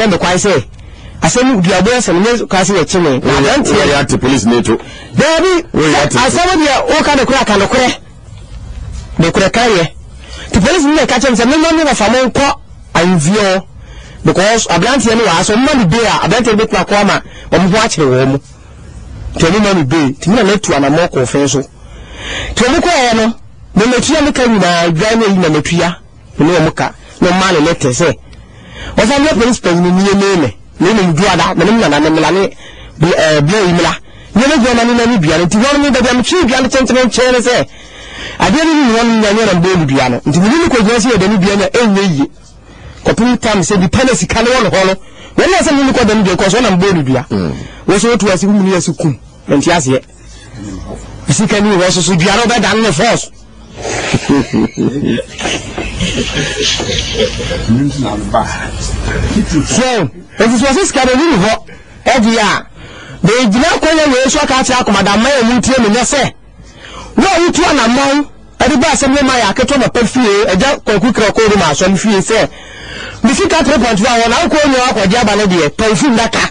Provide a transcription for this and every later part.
Yɛ me kwan sɛ asɛm mu dua bɔ asɛm nyɛ kwan sɛ yɛkye me na aberanteɛ. Woyɛ ate polisi na eto. Daabi asɛm deɛ woka no kora ka no korɛ no korɛ ka yɛ te polisi ne ka kyɛm sɛ mema me wɔfa mo nkɔ anvio because aberanteɛ no wɔ asɔ mma me bee a aberanteɛ no bɛtumi akɔ ama wɔn ho akyerɛ wɔn mu te ɔmo ma me bee te mi na matu anamɔ kɔɔfɛn so te ɔmo kɔɛ no na matua me ka nyinaa dwan ne yi na matua Me ne wɔn ka, na wɔmaa no lɛtɛ sɛ wɔmfa mmrɛ polisi panyin no yemmee me, na mmom Duada, menom Nana ne mmla ne Blɛyi mmla, ne ne hɔma ne n'anidua no. Nti hɔ no me baabi a metwee odua no tentene nkyɛn ne sɛ adeɛ no nni hɔ no nya nyɛ na mebɔɔ no dua no. Nti mede no kɔgyina sɛ yɛda no dua nya ɛnyɛ yie kɔpem tam sɛ nipa na sika no wɔ ne hɔ no wɔn na sɛ mede no kɔda no dua kɔ so wɔn na mebɔɔ no dua. Wɔn nso wɔtu ase kum ne yɛ so kum. Mente aseɛ. sika ni hɔ soso dua no bɛdan ne fɔs so nti sɛ ɔsɛ sika no ne ni hɔ ɛde a bɛgyina akɔnyɛ wei so aka akyerɛ akomadamma yɛ mu ntie menyɛ sɛ wo a wotu anammɔn ɛde ba asɛm ne ma yɛ aketɔ papa fie agya kwaku kra kɔɔ no ma asɔm fie sɛ mesika 3.5 wɔ na wokɔɔ nyɛ akɔgye aba no deɛ pawfum daka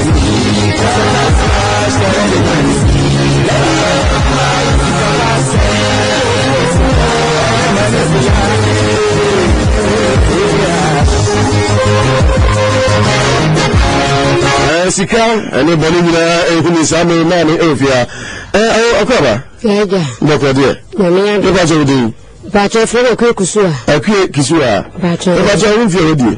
sika ɛne bɔne nyinaa ɛhunu saa mmere maa ne ɛwofia ɔkɔba dɔkɔ deɛ wobɛkyɛ wo din bɛkyɛ frɛ no akue kusu a akue kusu a bɛkyɛ wo mfie hɔ die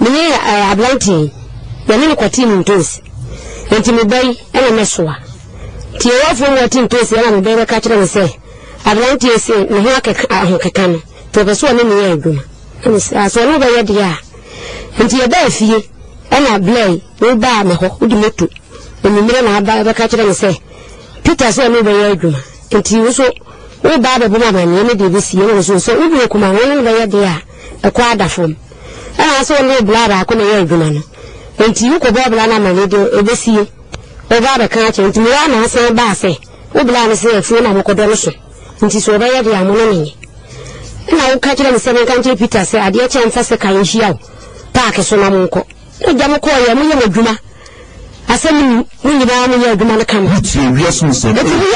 Me ne eh, aberanteɛ yi, yɛne no kɔtee ne ntoosi. Enti me ba yi na mɛsoa. Nti yɛwɔ afuom wɔte ntoosi ɛna me ba yi bɛka kyerɛ me sɛ, aberanteɛ se ne ho akeka ahokeka no, nti ɔpɛ sɛ ɔne ne yɛ adwuma. Ɛne sɛ, sɛ ɔne wobɛyɛ deɛ a. Nti yɛbaa fie, ɛna Blair yi, wobaa me hɔ, wode moto. Anwummerɛ na aba bɛka kyerɛ me sɛ, Peter sɛ ɔne wobɛyɛ adwuma. Nti wo so, wobaa bɛbɔ ma amanneɛ ne deɛ ɛbɛsi, ɛna me so sɛ, wobɛyɛ kuma, wɔne no bɛyɛ deɛ a. Ɛkɔ ara da fam. Ɛna asɛ wo ne wo bra baako na ɛyɛ adwuma no. Enti wokɔbɔ wo bra no amanneɛ deɛ ɛbɛsie. Ɔba abɛka akyerɛ. Enti mewaa na asan baa sɛ wo bra no sɛ afuo na mokɔdɔ no so nti sɛ ɔbɛyɛ deɛ a mo ne no nyɛ. Ɛna woka kyerɛɛ me sɛ menka nkyerɛ Peter sɛ adeɛ kyɛ a mfa sekan nhyia wo paake so na monkɔ. Mogya mo kɔɔeɛ, moyɛ mo adwuma. Asɛm no ni, mo nyinaa moyɛɛ adwuma no kama. Enti moyɛɛ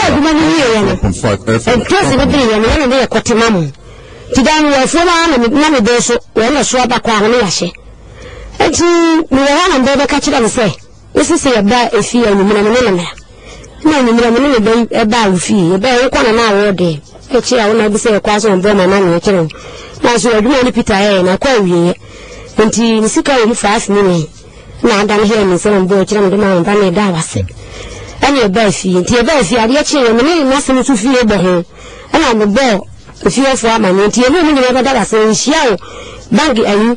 adwuma no wieeɛ no, nturase no bereeɛ me, na me ne yɛ kɔte ma mo. Enti daa mewɔ afuom ara na me na mebere so wɔ na so aba kɔ a hone yɛahyɛ. Enti mewɔ hɔ a na mebɛbɛka kyerɛ mo sɛ, Mese sɛ yɛba a ɛfiri anwumena no, me ne mera. na anwummerɛ me ne ne bɛyi ɛbaa wo fie yɛbɛɛ wo kɔna na awɔ deɛ ɛkyɛ a wona bi sɛ ɛkɔ asɛ ɔmbɔ ma mane ɛkyerɛ wo nanso adwuma ne peter ɛyɛ na akɔ awieɛ nti ne sika wɔ mu five million na ada ne hɛ me sɛ ɔmbɔ ɛkyerɛ me de ma ɔmba na ɛda wase ɛne ɛbaa fie nti ɛbaa fie adeɛ kyeeɛ me ne nasɛm nso fie bɔ ho ɛna mebɔɔ efiefoɔ ama no nti ɛmu mu nyina bɛda wase nhyia wo bank ayi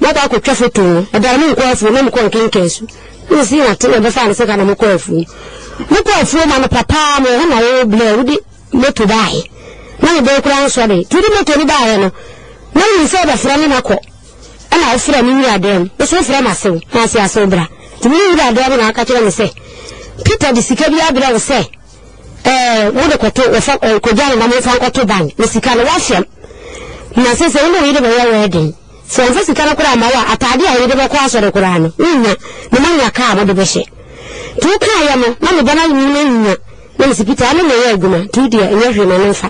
Mɛkɔ akɔtwa foto no. Ɛda no menkɔɔ afuom na mekɔɔ nkenka asu. Ɛna sii na te na ɛbɛfaa no sɛ ka na mokɔɔ afuom. Mokɔɔ afuom anɔpa paa mewɔ hɔ na wo blɛ wode moto baaeɛ. Na me bɔn koraa nsɔ me. Nti wode moto no baaeɛ no na wonim sɛ wobɛfrɛ me na kɔ. Ɛna wofrɛ me wura dan mu. Nso wofrɛ m'asew na ase asew bra. Nti me ne wura dan mu na aka kyerɛ me sɛ Peter de sika bi abrɛ wo sɛ ɛɛ wode kɔto wɔfa ɛɛ kɔgya no na momfa nkɔto ban. Na sika no wafɛm. Na sɛ sɛ wo ne wo yere bɛyɛ wɛɛden. Sɛ wɔmfa sika no koraa mma wo a, atade a wode bɛkɔ asɔre koraa no, worennya, na moannya kaa a mode bɛhyɛ. Nti wokaeɛ no, na me ba no anwene no annya, na mese, Peter, ane na ɛyɛ adwuma, nti wo deɛ, ɛnyɛ hwee, ma no mfa.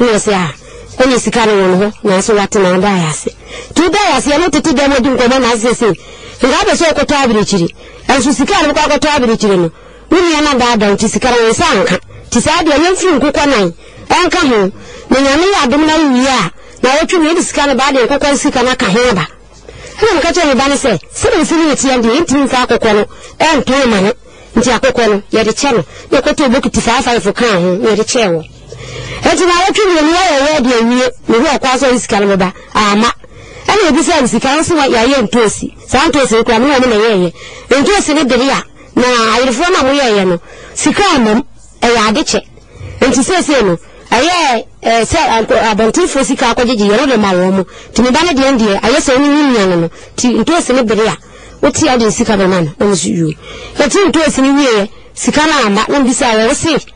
Ɛna ɔse, Ah, ɛneɛ sika no wɔ me hɔ, nanso wate na wodaeɛ ase. Nti wodaeɛ ase, yɛne wo tete dan mu adi nkɔmmɔ, nanso seesei, nka wopɛ sɛ wokɔtɔ abirekyiri, nso sika a wode bɛkɔ akɔtɔ abirekyiri no, Wo nua no adaadaa wo nti sika no wo nsa anka. Nti saa deɛ yɛmfiri nkokɔ nan nka ho na Nyame yɛ adom na wowie a naawɔtwe mu yɛde sika no ba adeɛ nkokɔ sika no aka ho aba. Ɛna meka kyerɛɛ me ba no sɛ sɛdeɛ wo firi no teɛ no deɛ yɛntumi mfa akokɔ no ntɔn ma no nti akokɔ no yɛde kyɛ no na ɛkɔtɔɔ bokiti five five kaa ho na yɛde kyɛɛ wɔ. Ɛnti naawɔtwe mmienu yɛyɛ wɔ deɛ awie mehu ɔkɔa sɛ ɔde sika no bɛba amma. Ɛna yɛbisaa no sika no se yɛayɛ ntoosi saa ntoosi no koraa me ne wɔn na yɛɛyɛ. Ntoosi no dere a. Na ayerefoɔ no a moyɛeɛ no, sika ammom, ɛyɛ ade kyɛ. Enti seesei no, ɛyɛ eh, sɛ anko- abɔntenfoɔ sika akɔgyegye yɛn wode ma wɔn. Nti me ba no deɛn deɛ, ayɛ sɛ wone wo nua no no, nti ntoosi no bere a, wote a wode sika bɛma no? Ɔno nso, Yuo. Yɛtee ntoosi no wieeɛ, sika no amma, na mebisaa yɛ, wose,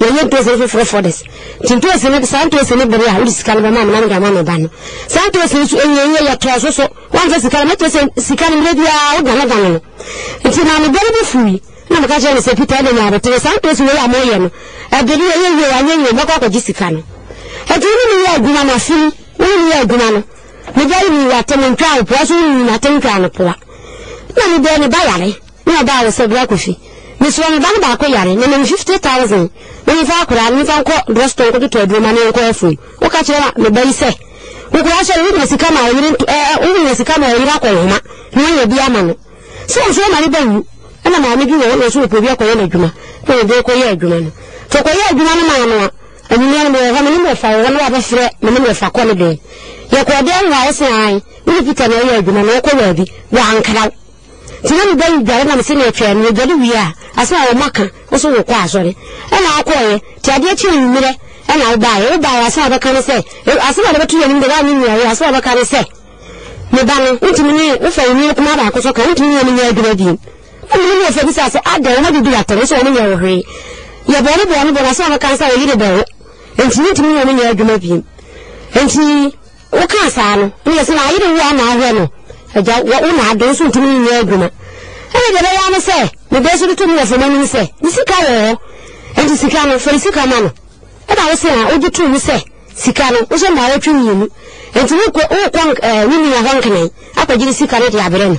Yɛnyɛ ntoosi no foforɔ fɔdɛs nti ntoosi no saa ntoosi no bere a wode sika no bɛma me na mede ama me ba no saa ntoosi no so ɛnyɛnyɛ yɛtɔɔ so so woamfa sika no mɛkyɛ sɛ sika no mmerɛ biara wodane dane no nti maame bɔ no bo fui na meka kyerɛ no sɛ pita ɛde nya abotere saa ntoosi wei a moyɛ no ɛde no yɛyɛ wie wanyɛ wie mɛkɔ akɔgye sika no ɛti wone meyɛ adwuma no afe mu wone meyɛ adwuma no mebɛre meyɛ atɛm ntwa awopoa so wone meyɛ atɛm ntwa anopoa na mebɛɛ ne ba yare Na ɔbaa hɔ sɛ bra Kofi, mesrɛ me ba no baako yare, na ma me fifty thousand na memfa akwadaa no memfa nkɔ drugstore nkɔtotɔ aduro ma no nkɔ afuom. Woka kyerɛ me ba yi sɛ wo koraa sɔre wohia sika ma wo yere nto ɛɛ ɛ wohia sika ma wo yere akɔ nhoma na woanya obi ama no. Sɛ wo nso wo ma ne ba wu na maame bi wɔ hɔ na ɔse ɔpɛ obi akɔyɛ no adwuma na ɔde kɔyɛ adwuma no. Sɛ ɔkɔyɛ adwuma no maa no a, anwummerɛ no mewɔ hɔ me ne no fa wɔ hɔ na wabɛfrɛ me ne no fa kɔ ne bɛn. Yɛkɔɔ dɛn wɔ hɔ a ɔse ae, wo ne Peter na ɛyɛ adwuma na ɔkɔ baabi wɔ Ankraw. Nti na mebɔ wo dware nam sɛnea Twaa mu oguadi wie a asɛm a wɔma ka wo so wokɔ asɔre ɛna wokɔeɛ nti adeɛ kye anwummerɛ ɛna wobaeɛ wobaeɛ asɛm a wɔbɛka ne sɛ asɛm a wɔbɛto yɛn nim deɛ woanyɛ nnuaeɛ asɛm a wɔbɛka ne sɛ me ba no wontumi ne wofa wo nua kumaa baako so ka wontumi ne wɔn nyɛ adwuma bio na mene ne wɔfa bisa sɛ adɛn wɔn adidi atɛm nso wɔn nyɛ wo hwee yɛbɔɔ ne bɔɔ ne bɔɔ no asɛm a wɔbɛka ne sɛ wɔyere bɛwo nti wontumi ne wɔn nyɛ adwuma bio nti Wo kaa saa no, nea sɛ n'ayere wu a na ahwɛ no, agya wɔ wo na ado nso ntumi nyɛ adwuma. Ɛne deɛ ɛbɛyɛ ne sɛ, ne bɛ so de to ne yɛfo m'anim sɛ, ne sika wɔ hɔ, enti sika no, fa ne sika ma no. Ɛna wo se a, wogye to mu sɛ, sika no, wohyɛ mbaawɔtwe mmienu, enti wokɔ, wokɔ eh, ne nua hɔ nkenan, akɔgye ne sika no de abrɛ no.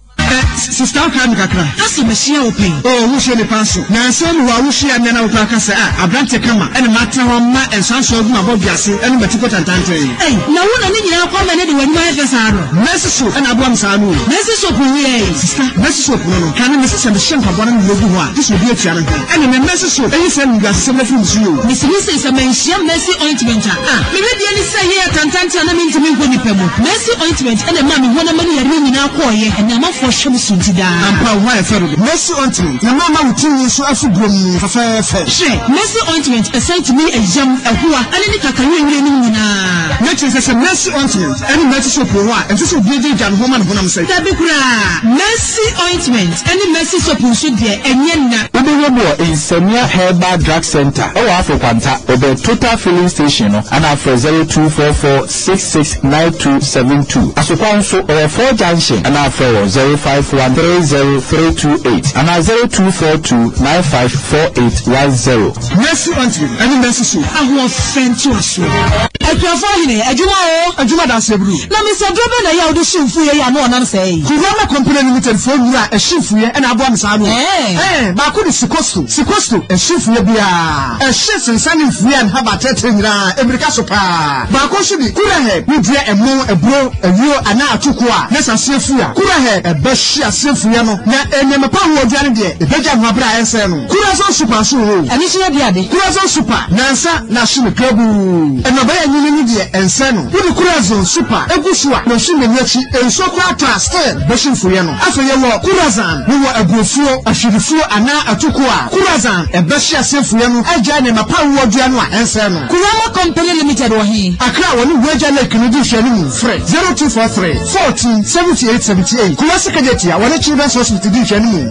Ɛ, sista wokae me kakra. Ase, Mahyia wo pɛn. Oh, wohyiaa me kwan so. Nansa mu hɔ a wohyiaa me a na wo koraa ka sɛ, Ah, aberante kama, ɛna matena hɔ ama nsanso agu m'abɔdwe ase ne m'atiko tantantan. Ɛ, na wo na ne nyinaa kɔ ama no de w'anim ayɛ fɛ saa no. Mercy soap ɛna aboa me saa no o. Mercy soap no yɛ dɛn? Sista, mercy soap no no, kane mese sɛ mehyɛ mpaboa na me werɛ gu hɔ a, gye sɛ obi atua me ho. Ɛne nnɛ, mercy soap ayi saa animguasesɛm no afiri me so yi o. Mese wose sɛ manhyia mercy ointment a, A Me wedeɛ ne sɛ yɛɛ tantantan a na mentumi nkɔ nnipa mu. Mercy ointment na ɛmaa me honam ani yareɛ nyinaa kɔeɛ. Ɛnna amanfoɔ hyɛ me so nti daa. Ampa wo ho ayɛ fɛ dodo. Mercy ointment na ɛma ama wo tiri nwi so afu buromm fɛfɛɛfɛ. Hwɛ! Mercy ointment ɛsan tumi yam ɛhoa ɛne ne kakawirewire nom nyinaa. Na kyerɛ sɛ sɛ Mercy ointment ɛne Mercy soap wɔ hɔ a, ɛnsɛ sɛ obiara gyagya ne ho ma ne honam sɛe. Dabi koraa! Mercy. Mercy ointment ne Mercy soap nso deɛ ɛnyɛ nna. Wobɛnya bi wɔ Nsɛmia Herbal Drug Centre wɔ Afo Kwanta, bɛbɛn Total Filling Station no, anaa frɛ 0244669272. Asokwa nso, wɔwɔ Fort Junction, anaa frɛ wɔn 05130328 anaa 0242954810. Mercy Antwi ne Mercy So Ahoɔfɛ Ntoasoɔ. Akuafo ahene, adwuma oo. Adwuma da aseɛ bruu. Na me sɛ duro bɛn na ɛyɛ a wode hye mfuiɛ yi a ano ɔnam sɛɛ yi. Kowura na Company Limited foɔ nnuro a ɛhye mfuiɛ na aboa me saa no o. Ɛɛ! Baako ne Sikosto. Sikosto ɛhye mfuiɛ biara. Ɛhye sensan ne mfuiɛ a nhaba atɛɛtɛɛ nyinaa mmirika so paa. Baako nso ne Kurahead. Wo dua ɛmo, aburo, ayuo anaa atoko a na sɛ aseɛ fu a, Kurahead ɛbɛhye aseɛ mfuiɛ no na ɛnneɛma pa ahoɔdua no deɛ ɛbɛgya no abrɛ a ɛnsɛe no. Curaçao Super nso wɔ hɔ o. Ɛno nso yɛ de ade. Curaçao Super nansa na ahye no krabuu. Nnɔbae a anyinyin no deɛ ɛnsɛ no. Wode Curaçao Super gu so a, nanso mmani akyi nsuo koraa tɔ a, still bɛhye mfuiɛ no. Afei yɛwɔ Curaçao no wɔ aburofuo, ahwirifuo anaa atoko a, Curaçao ɛbɛhye ase mfuiɛ no agyae nneɛma pa a wowɔ dua no a, ɛnsɛe no. Kurama Company Limited wɔ he? Accra wɔne Huaja Lake no di nhwɛanimu, frɛ zero two four three, fourteen, seventy eight, seventy eight. Kumasi Kadeti a wɔne Children's Hospital di nhwɛanimu.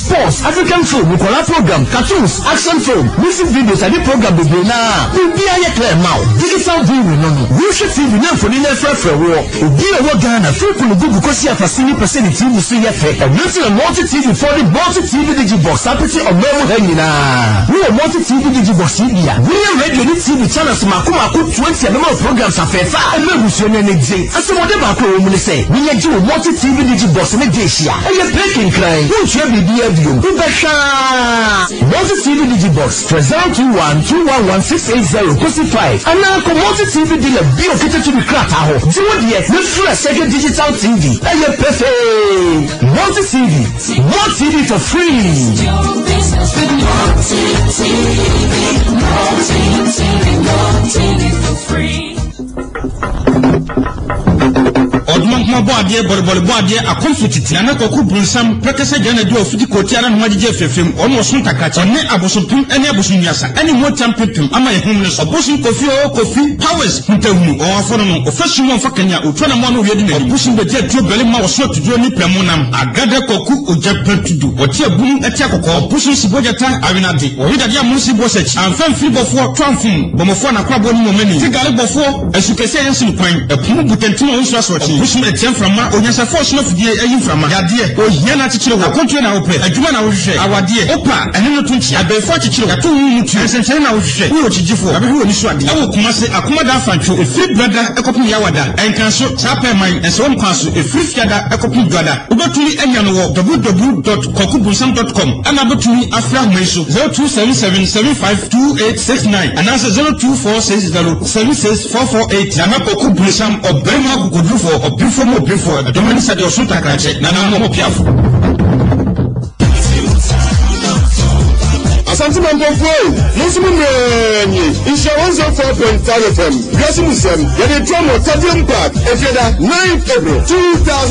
Sports, African film, nkwadaa program, cartoons, action film, music videos ɛne program bebree no ara a biribiara yɛ clear mma wo. Digital viewing no no, worehwɛ TV na mfoni no refrɛfrɛ woɔ. Obi a ɔwɔ Ghana firi Punugu gu Kwasi Afasini pɛ sɛ ne TV so yɛ fɛ. Ɛno nti na Multi TV foɔ de Multi TV Digibox apete ɔman mu ha nyinaa. Wowɔ Multi TV Digibox yi bi a, wonya radio ne TV channels mmaako mmaako twenty a ɛbɛma wo programs afɛɛfɛ a ɛma abusua no ani gye. Asɛmɔden baako a ɛwɔ mu ne sɛ, wonya gye wo Multi TV Digibox ne dish a. Ɛyɛ break nkran, wontua biribiara bio, wobɛhwɛ ara. Multi TV Digibox Tresal two one two one one six eight zero kosi five anaa kɔ Multi TV dealer bi a okita tumi krataa hɔ gye wo deɛ na firi aseɛ hwɛ digital TV. Ɛyɛ pefee! Multi TV, more TV for free! Ɔdomankoma bɔ adeɛ, bɔrebɔre bɔ adeɛ, akomfo titi, nana kɔkɔ bunsam, pɛkɛsɛ gya na di ɔfiti kɔɔtia na nhoma gyegye afirafirem, ɔne ɔso ntakrakye, ɔne abosompem ne abosonnuasa, ɛne motia mpempem ama yɛhom no so. Ɔbosom Kofi oo Kofi, Powers, Huntahunu, ɔwɔ afɔno no, ɔfa sum ɔmfa kanea, ɔtu anammoa na ɔyɛ di n'anim. Ɔbosom bɛdi atuo bɛle mma ɔso atuduro ne prɛmo nam. Agada Kwaku, Ogya pa tudu, ɔte abunu, ɛte akɔkɔɔ. Ɔbosom Sibogyata, Awenade, ɔwe dadeɛ amono si boɔ sakyi, amfa mfiri bɔfoɔ, to amfom. Bɔmmɔfoɔ anaa koraboɔ ne wɔn ani te gale bɔfoɔ, asukɛseɛ a yɛnsi no kwan, ɛpo mu butɛntim a ɔnsuro asorɔkye, ɔbosom a ɛtia mframa, onyansafoɔ a ɔsom afidie ayi mframa, yadeɛ, ohia na akyekyere hɔ, akwantuo na wopɛ, adwuma na wohwehwɛ, awadeɛ, wopɛ a, ɛne no to nkyea, aberefoɔ akyekyere hɔ, yɛato wo ho mu tuo, nsɛnkyerɛnne na wohwehwɛ, woyɛ okyigyefoɔ, yɛabɛhwɛ w'ani so adeɛ. Ɛwɔ Kumase, Akomada Afantwo, ɛfiri Brada kɔpem Yawada, Nkanso, Saa Pɛɛ Man, Nsawam kwan so, ɛfiri Fiada kɔpem Dwada. Wobɛtumi anya no wɔ www. Kwakubonsam dot com ɛna wobɛtumi afrɛ ahoma yi so, zero two seven seven seven five two eight six nine anaasɛ zero two four six zero seven six four four eight. Nana Kwaku Bonsam, ɔbarima akokodurufoɔ, ɔberefoɔ mu oberefoɔ, ɛdɔm ani sɛdeɛ ɔso takrakyɛ, Nana Ama Asante Mampɔfoɔ yi, mo nso mo mmerɛ nie, nhyia 104.5 FM, wiase mu sɛm, yɛde toa mo Stadium Park, Efiada, 9 April 2000.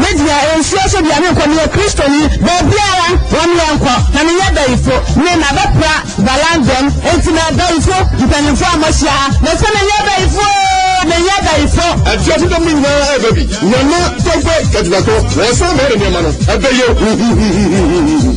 Me deɛ nsuo so deɛ menkɔ meyɛ Kristoni baabiara wɔn yɛnkɔ na menyɛ bayifo me mabɛpra Valangom enti na bayifo mpanyinfoɔ a moahyia ha mese menyɛ bayifo oo menyɛ bayifo. Afiase dɔm no nyinaa ɛɛba bi. Nana Togbɛ Kadunakɔ wɔɔsan bɛyɛ ne nneɛma no ɛbɛyɛ huhuhuhuhuhuhu.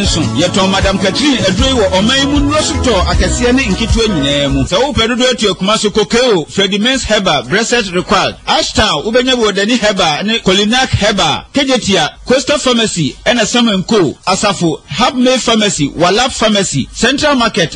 nso. Yɛtɔn Madam Catherine aduro yi wɔ ɔman yi mu nnuro so tɔɔ akɛseɛ ne nketewa nyinaa mu. Sɛ wopɛ dodo atu akuma so Kokeo, Freddy Mens Herbal, Bressert Required, Ashtown, wobɛnya bi wɔ Dani Herbal ne Kolinac Herbal, Kejetia, Costa Pharmacy ɛna Sam and Co, Asafo, Hub May Pharmacy, Walap Pharmacy, Central Market,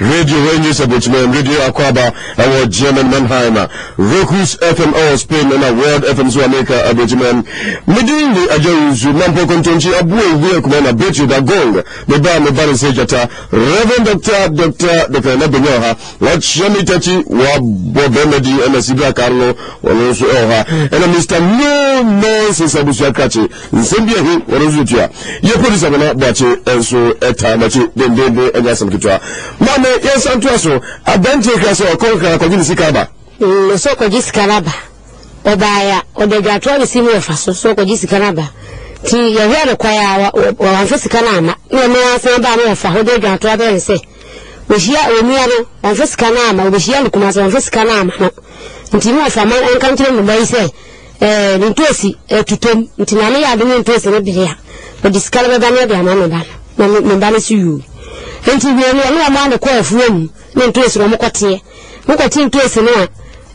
Radio hɔ nye Sabotseman Radio Akwaaba wɔ German Mannheim, Rocus FM wɔ Spain na World FM so wɔ America Abotseman. Me din nye Agya Owusu, Mampɔw Kontonkye, Aboa Ewuo Akumaa na Bretio da Gong. Me ba a me ba ne sɛ Gyata, Rev. Dɔkta, Dɔkta, Dɔkta Nana Benya wɔ ha, ɔakyea me takyi, ɔabɔ bɛrima din, ɛna Sibira Carlo, ɔno nso wɔ ha, ɛna Mister No Nonsense Abusua Krakye. Nsɛm bi ahi wɔn nso tua. Yɛ producer Nana Boakye nso taa makyi dendeenden ɛnyɛ asɛm ketewa. Maame yɛnsan ntoa so. Aberanteɛ kura sɛ ɔkɔ nkran kɔgye ne sika aba. Nn sɛ ɔkɔgye sika no aba. Ɔbaeɛ a ɔde adwatoa ne si ne yɛfa so sɛ ɔkɔgye sika no aba. Nti yɛhwɛɛ no kwan a wamfa sika no amma. Na ɔno ara san baa ne yɛfa hɔ de adwatoa brɛɛ no sɛ wɔhyia onua no wamfa sika no amma, wɔbɛhyia no Kumase wamfa sika no amma no. Nti ne wɔfa ma nka nkyerɛ nnɔbayi sɛ Ɛɛ ne ntoosi ɛtutom nti maame yɛ ade ne ntoosi ne bere a ɔde sika no bɛba ne ɔde ama me ba no na me ba no so yuu nti wie no ɔne ɔmo ano kɔ afuo mu ne ntoosi no ɔmo kɔteɛ mo kɔte ntoosi no a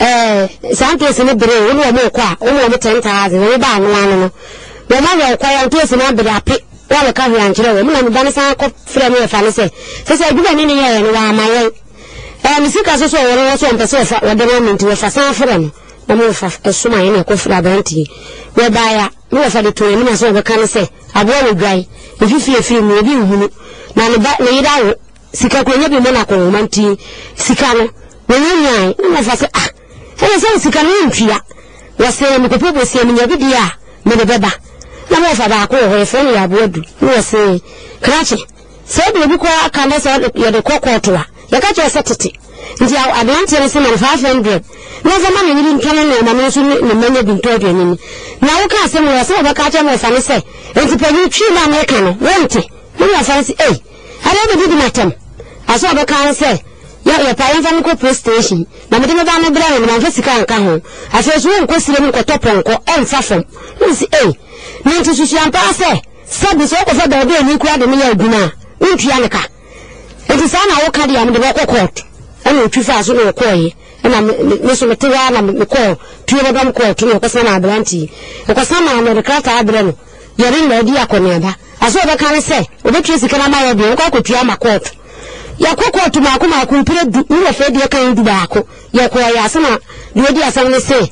ɛɛ saa ntoosi no bere wɔn wɔn kɔ a wɔn wɔn ten thousand wɔn ba ano ano no wɔn ayɛ ɔkwa yɛ ntoosi no abere ape wɔn ka hwɛ ankyerɛ wɔn na me ba no san kɔ frɛ me ɛfa no sɛ sɛ sɛ adwuma ne ne yɛ yɛ no wɔama yɛn ɛɛ ne sika so so wɔn wɔn so wɔn pɛ sɛ wɔfa wɔde no ɔmo nti wɔfa san frɛ no. Wɔmfa ɛso ma yɛn na ɛkɔfiri aberante bi. Wɔbaeɛ a, ne wɔfa de to n'anim a sɛ wɔbɛka ne sɛ, Aboa wɔ dwan, mfifire afiri mu, obi nhunu, na ne ba, ne yere awo, sika kura nya bi mmɔ no akɔnhoma nti, sika no, wɔnya nyae. Ne wɔfa sɛ, Ah, ɛne sɛ wo sika no wontua. Wɔse, Mekɔpɛ bosea, menya bi deɛ a, mede bɛba. Na wɔfa baako wɔ hɔ, yɛfrɛ no Yɛ Aboa Du. Ne wɔse, Krakye. Sɛ ebi obi koraa ka na sɛ yɛde kɔ kɔɔto a, yɛka kyerɛ sɛ tete nti a aberanteɛ no se ma no five hundred na ɔmfa ma ne yere ntɔ ne nneɛma me nso ne ne mma nya bi ntɔ aduane ni. Na woka asɛm wei a sɛ wɔbɛka akyerɛ me wɔfa no sɛ enti panyin twi no a meka no wonte me ne wɔfa no se ei adɛn na didi m'atɛm a sɛ ɔbɛka ne sɛ yɛ yɛpa yɛmfa no kɔ police station na mede me ba no brɛ no na mamfa sika anka ho afei so wonkɔ sire mu nkɔtɔ pɔnkɔ ɛmfa fam na me se ei na nti susuan paa sɛ Sɛ bi, sɛ wokɔfa baabi a obi kura de no yɛ adwuma a, wontua no ka. Enti saa na woka deɛ a, mede bɛkɔ kɔɔto. Ɛna ɔtwi faa so na ɔkɔeɛ. Ɛna me, me, me nso mete hɔ ara na mekɔɔ Turebɛdɔm kɔɔto na ɔkɔsan maa aberante yi. Ɔkɔsan maa no, ɔde krataa brɛ no. Yɛne no adi akɔneaba. Aso ɔbɛka ne sɛ, ɔbɛtua sika no ama yɛ deɛ, ɔnkɔ akɔtua ama kɔɔto. Yɛkɔ kɔɔto mmaako mmaako, mprɛ du, ne wɔfrɛ deɛ ɛka ho du baako. Yɛkɔeɛ a, sɛ na deɛ ɔdi asɛm ne se,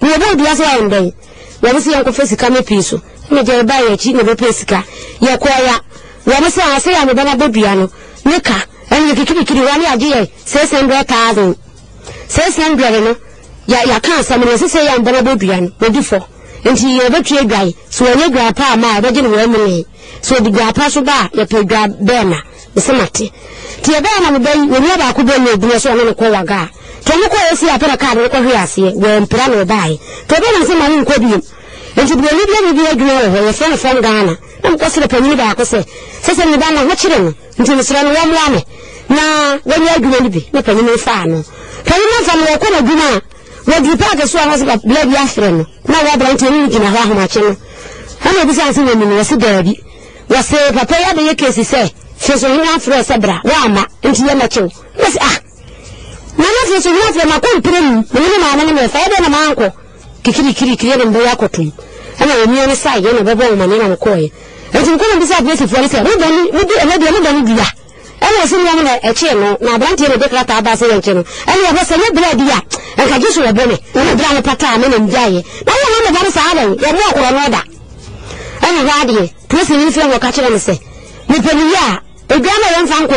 Na yɛbɔɔ dua sɛ yɛayɛ no dɛn? Wɔn se yɛnkɔfa sika mmɛ pii so. Ɛnna gyae baa yɛn akyi na bɛpɛɛ sika. Yɛkɔeɛ a, wɔn se ansa yɛn bɛba bɛbɔ dua no, ne ka, ɛnna yɛkikirikiri hɔ ne yɛagye yɛn six hundred thousand. Six hundred no, yɛ, yɛaka asɛm no, ɛsɛ sɛ yɛn bɛba bɔ dua no, wɔdi fɔ. Nti yɛbɛtua dwae. Sɛ wɔnyɛ dwae pa amma a, yɛbɛgye no one million. Sɛ wɔde dwae pa nso ba a, yɛpɛ dwae bɛɛma. Mese mate. Nti yɛbɛɛ na mebɛyi onua baako bɔ load no sɛ ɔne no kɔ Waga. Nti ɔmo kɔɔ esi apɛ na card no kɔhwee aseɛ, wampira na ɔbaae. Nti ɔbɛɛ na mese ma wo nkɔ biom. Nti broni bi abɛbi adwuma wɔ hɔ, yɛfrɛ no From Ghana. Na mekɔ srɛ panyini baako sɛ, sɛsɛ meba na ho kyere no, nti mesrɛ no wɔmmoa me na wanya adwuma no bi, na panyini no faa no. Panyini no fa no wɔkɔ n'adwuma a, waduru park so a na ɔse papa bla bi afrɛ no, na wɔ abranteɛ no no gyina hɔ ahomakye no. Ɛna ɔbisaa no sɛ wanim no, ɔse daabi. Wɔsee papa yi abɛyɛ kesi sɛ Feso hene afrɛɛ sɛ bra, woamma, nti yɛmmɛkye wo. Na ɔse ah! Nana Feso hene afrɛ makɔ mpena mu, me ne me maame ne me ɛfa, ɛdɛn na mankɔ? Kikirikirikiri ɛna mebɛyɛ akɔtom. Ɛna onua no sae, ɛna ɔbɛbɔɔ nhoma no, ɛna mekɔɔeɛ. Nti mekɔ na mebisaa apolisifoɔ no sɛ, mo da ni, mode, ɛnɛ deɛ mo da no dua? Ɛna ase mmerɛ mu na ɛkyee no na aberanteɛ no de krataa baa sɛ yɛnkye no ɛne yɛbɔ sɛ nyɛ berɛ adi a anka gye sɛ wɔbɔ me na mebra ho pata a me na megyaeɛ na wɔha me ba no saa dɛn yɛmmɔɔ korɔ no da ɛna hɔ adeɛ polisini no frɛ me ɔka kyerɛ me sɛ mepɛ ne yie a ɛdwa ma yɛmfa nkɔ